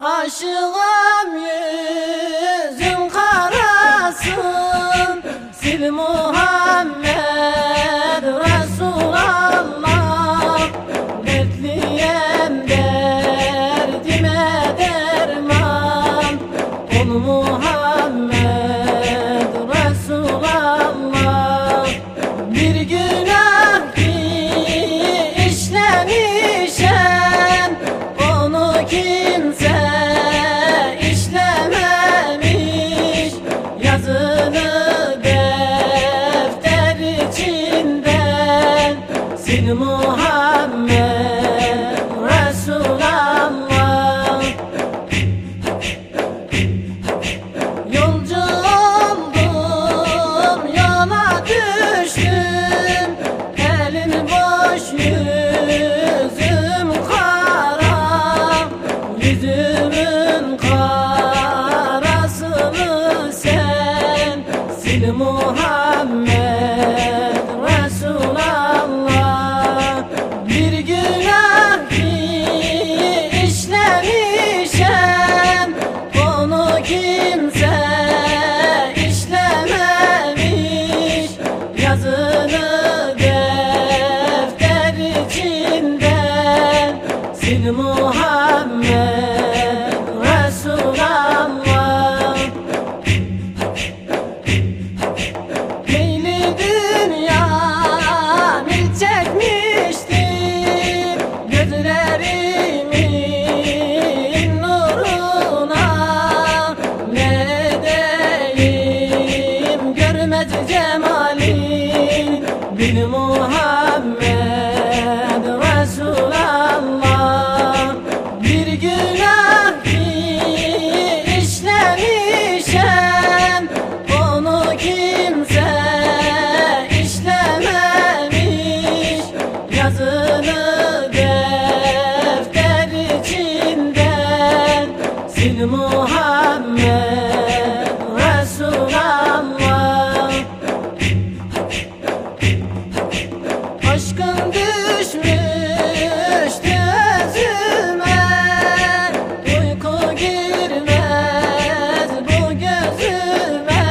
Aşığım yüzün karasın. Sil Muhammed Resulallah. Dertliyem derdime derman. Onu Muhammed Resulallah. Bir günah ki işlemişem Onu ki Muhammed Resulallah Yolcu oldum yola Elim boş yüzüm kara. Yüzüm Fil Muhammed. Muhammed Resulallah Aşkın düşmüş gözüme Uyku girmez bu gözüme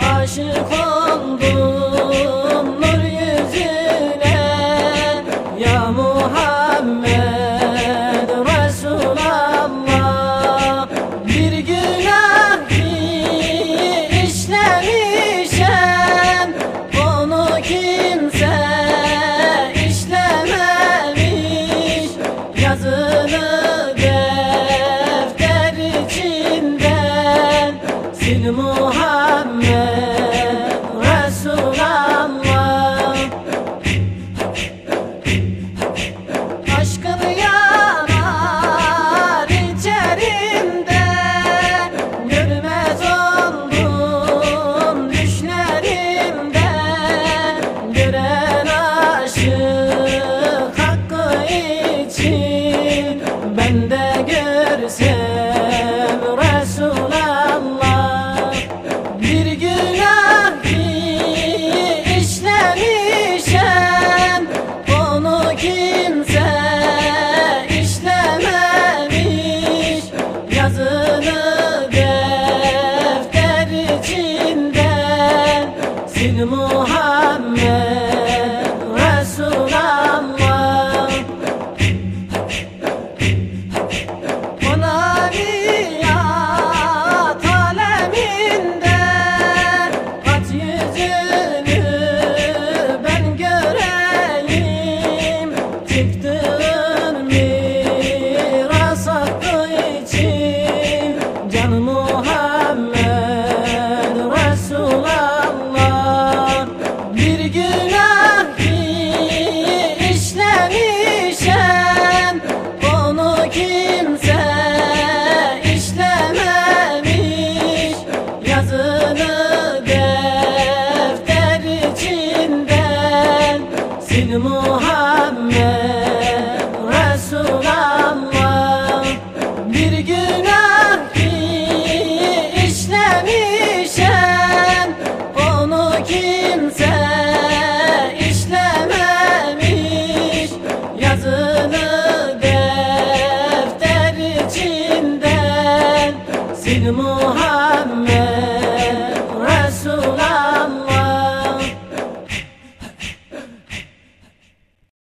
Aşık yeah. Bin Muhammed